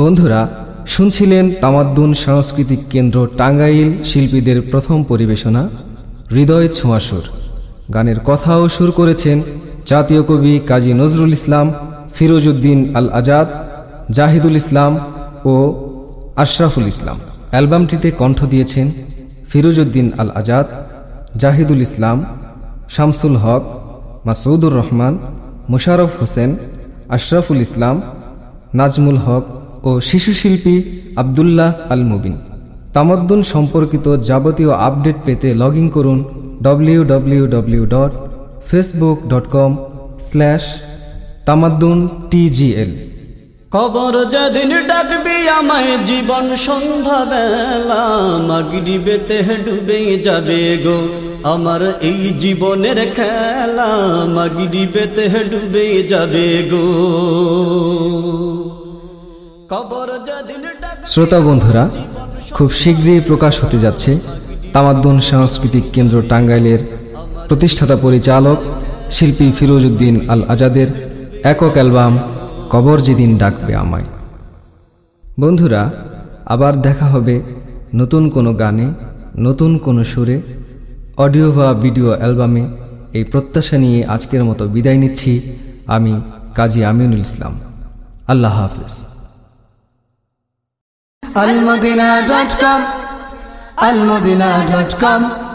বন্ধুরা, শুনছিলেন তামাদ্দুন সাংস্কৃতিক কেন্দ্র টাঙ্গাইল শিল্পীদের প্রথম পরিবেশনা, হৃদয় ছোঁয়াসুর গানের কথাও সুর করেছেন জাতীয় কবি কাজী নজরুল ইসলাম, ফিরোজউদ্দিন আল আজাদ জাহিদুল ইসলাম ও আশরাফুল ইসলাম। অ্যালবামটিতে কণ্ঠ দিয়েছেন ফিরোজউদ্দিন আল আজাদ জাহিদুল ইসলাম, শামসুল হক, মাসউদুর রহমান, মুশারফ হোসেন, আশরাফুল ইসলাম, নাজমুল হক ও শিশুশিল্পী আবদুল্লাহ আল মুবিন তামাদ্দুন সম্পর্কিত যাবতীয় আপডেট পেতে লগ ইন করুন W W W dot Facebook dot com slash Tamaddun TGL কবর যেদিন ডাকবি আমায় জীবন সন্ধ্যা বেলা মাগরি বেতে ডুবে যাবে গো আমার এই জীবনের খেলা, মাগরি বেতে ডুবে যাবে গো। শ্রোতা বন্ধুরা, খুব শীঘ্রই প্রকাশ হতে যাচ্ছে তামাদ্দুন সাংস্কৃতিক কেন্দ্র টাঙ্গাইলের প্রতিষ্ঠাতা পরিচালক শিল্পী ফিরোজ উদ্দিন আল আজাদের একক অ্যালবাম কবর যেদিন ডাকবে আমায়। বন্ধুরা, আবার দেখা হবে নতুন কোনো গানে, নতুন কোনো সুরে। অডিও বা ভিডিও অ্যালবামে এই প্রত্যাশা নিয়ে আজকের মতো বিদায় নিচ্ছি আমি কাজী আমিনুল ইসলাম। আল্লাহ হাফিজ। almudina.com almudina.com